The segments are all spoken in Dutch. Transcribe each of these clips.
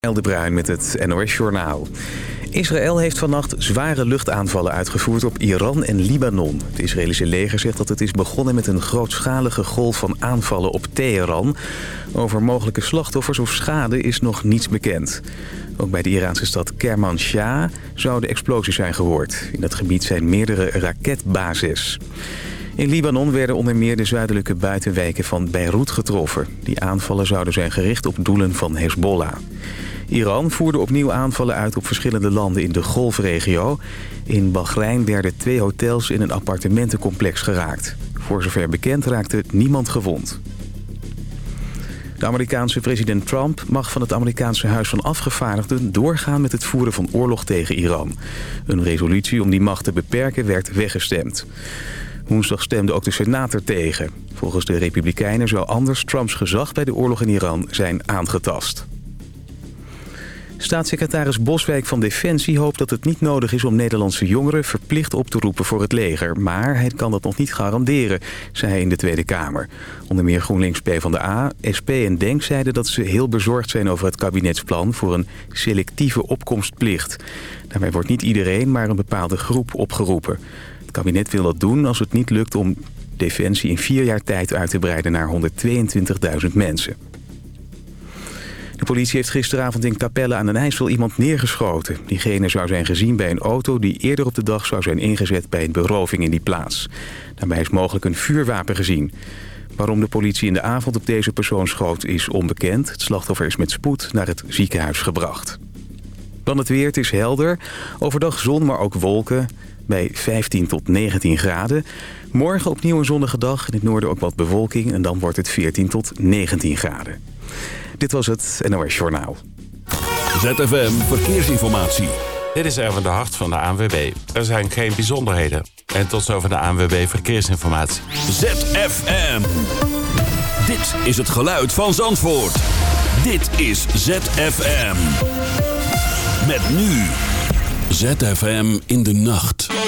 de Bruin met het NOS Journaal. Israël heeft vannacht zware luchtaanvallen uitgevoerd op Iran en Libanon. Het Israëlische leger zegt dat het is begonnen met een grootschalige golf van aanvallen op Teheran. Over mogelijke slachtoffers of schade is nog niets bekend. Ook bij de Iraanse stad Kermanshah zouden explosies zijn gehoord. In dat gebied zijn meerdere raketbases. In Libanon werden onder meer de zuidelijke buitenwijken van Beirut getroffen. Die aanvallen zouden zijn gericht op doelen van Hezbollah. Iran voerde opnieuw aanvallen uit op verschillende landen in de golfregio. In Bahrein werden twee hotels in een appartementencomplex geraakt. Voor zover bekend raakte niemand gewond. De Amerikaanse president Trump mag van het Amerikaanse Huis van Afgevaardigden doorgaan met het voeren van oorlog tegen Iran. Een resolutie om die macht te beperken werd weggestemd. Woensdag stemde ook de Senaat er tegen. Volgens de Republikeinen zou anders Trumps gezag bij de oorlog in Iran zijn aangetast. Staatssecretaris Boswijk van Defensie hoopt dat het niet nodig is om Nederlandse jongeren verplicht op te roepen voor het leger. Maar hij kan dat nog niet garanderen, zei hij in de Tweede Kamer. Onder meer GroenLinks PvdA, SP en DENK zeiden dat ze heel bezorgd zijn over het kabinetsplan voor een selectieve opkomstplicht. Daarbij wordt niet iedereen, maar een bepaalde groep opgeroepen. Het kabinet wil dat doen als het niet lukt om Defensie in vier jaar tijd uit te breiden naar 122.000 mensen. De politie heeft gisteravond in Capelle aan den IJssel iemand neergeschoten. Diegene zou zijn gezien bij een auto die eerder op de dag zou zijn ingezet bij een beroving in die plaats. Daarbij is mogelijk een vuurwapen gezien. Waarom de politie in de avond op deze persoon schoot is onbekend. Het slachtoffer is met spoed naar het ziekenhuis gebracht. Dan het weer, is helder. Overdag zon, maar ook wolken bij 15 tot 19 graden. Morgen opnieuw een zonnige dag. In het noorden ook wat bewolking en dan wordt het 14 tot 19 graden. Dit was het NOS Journaal. ZFM Verkeersinformatie. Dit is Erwin de Hart van de ANWB. Er zijn geen bijzonderheden. En tot zover de ANWB Verkeersinformatie. ZFM. Dit is het geluid van Zandvoort. Dit is ZFM. Met nu. ZFM in de nacht.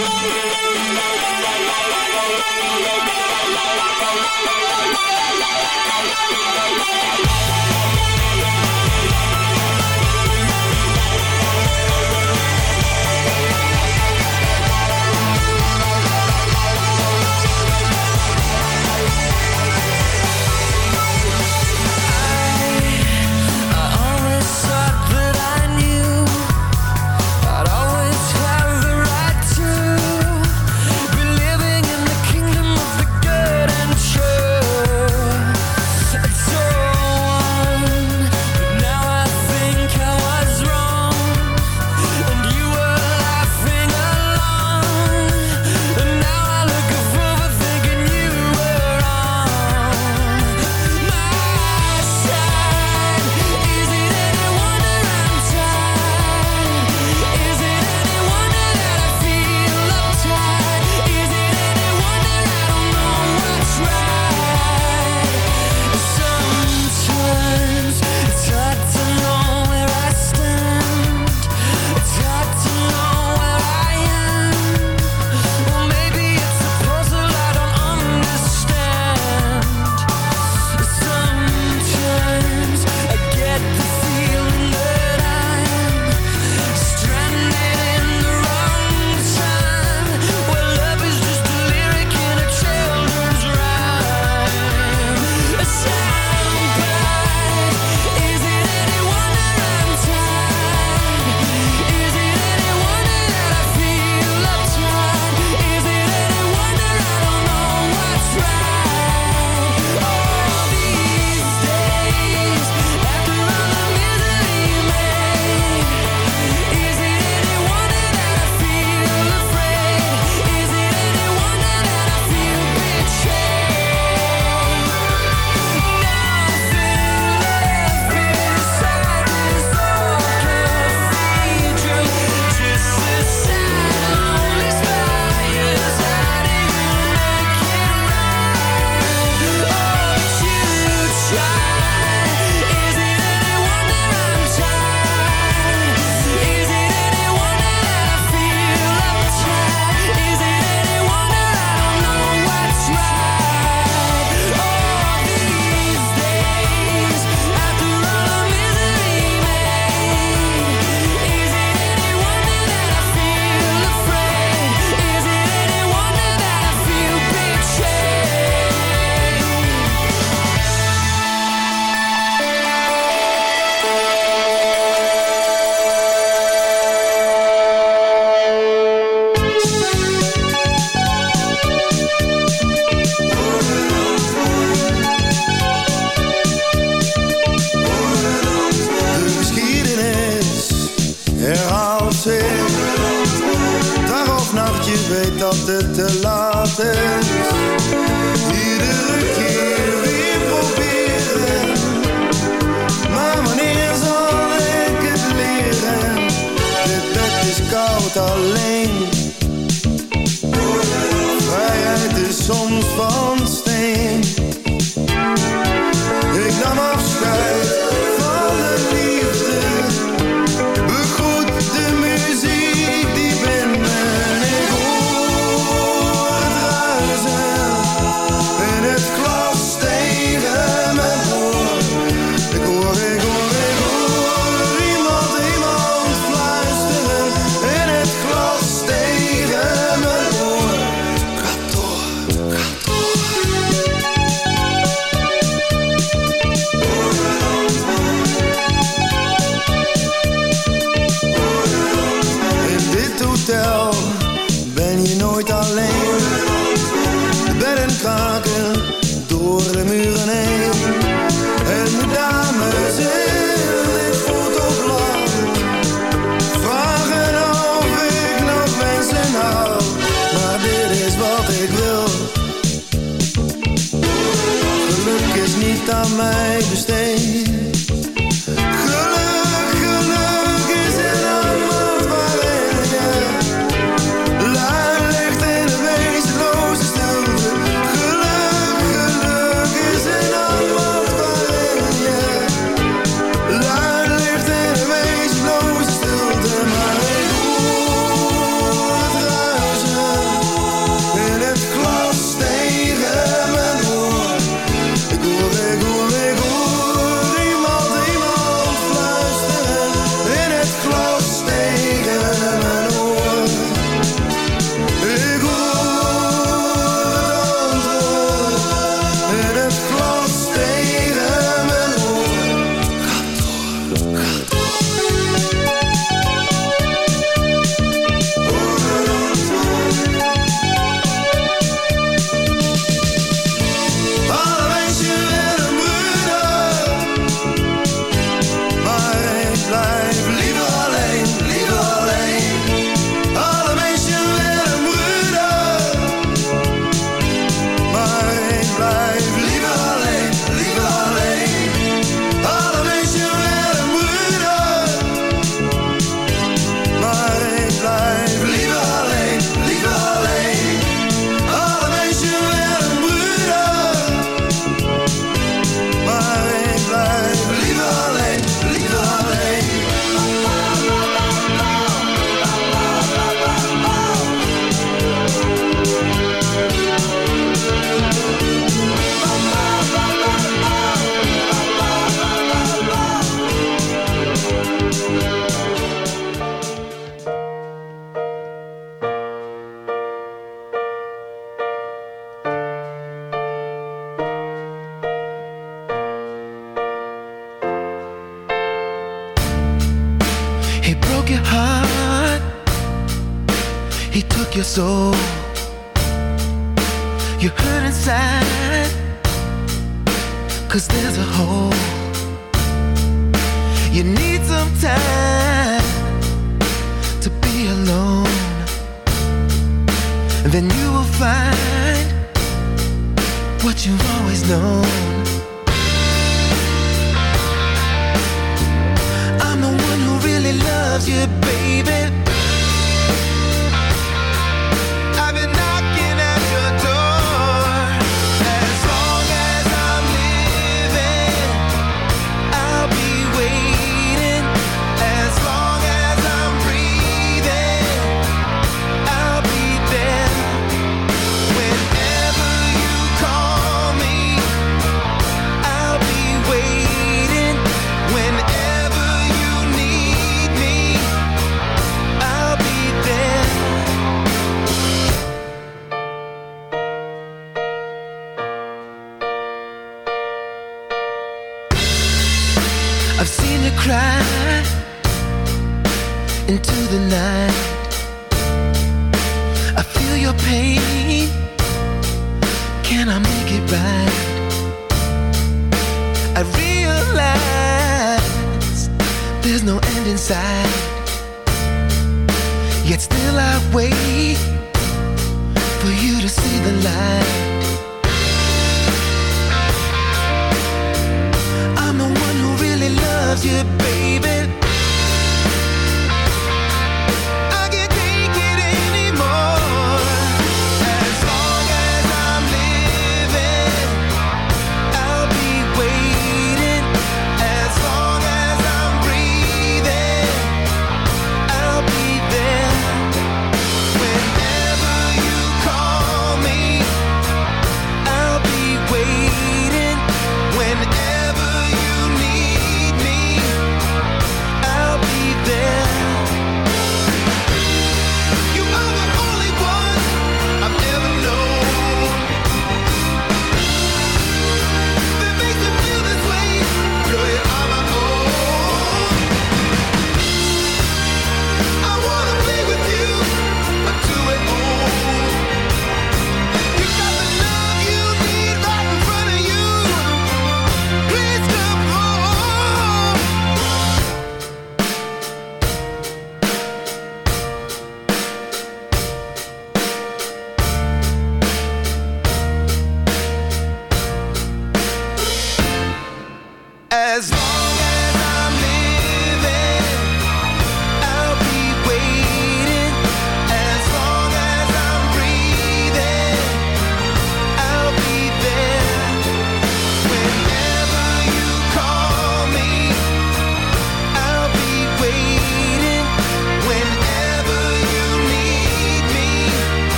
what you've always known. I'm the one who really loves you, baby.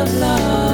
of love.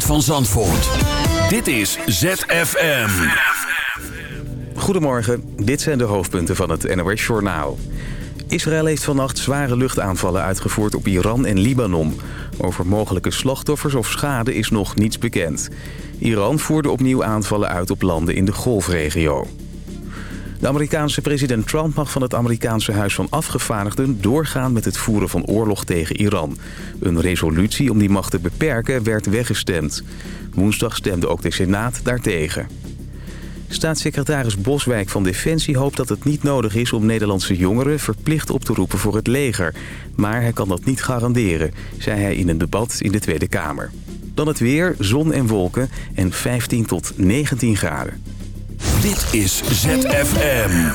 Geluid van Zandvoort. Dit is ZFM. Goedemorgen, dit zijn de hoofdpunten van het NOS Journaal. Israël heeft vannacht zware luchtaanvallen uitgevoerd op Iran en Libanon. Over mogelijke slachtoffers of schade is nog niets bekend. Iran voerde opnieuw aanvallen uit op landen in de golfregio. De Amerikaanse president Trump mag van het Amerikaanse Huis van Afgevaardigden doorgaan met het voeren van oorlog tegen Iran. Een resolutie om die macht te beperken werd weggestemd. Woensdag stemde ook de Senaat daartegen. Staatssecretaris Boswijk van Defensie hoopt dat het niet nodig is om Nederlandse jongeren verplicht op te roepen voor het leger. Maar hij kan dat niet garanderen, zei hij in een debat in de Tweede Kamer. Dan het weer, zon en wolken en 15 tot 19 graden. Dit is ZFM.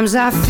Sometimes I feel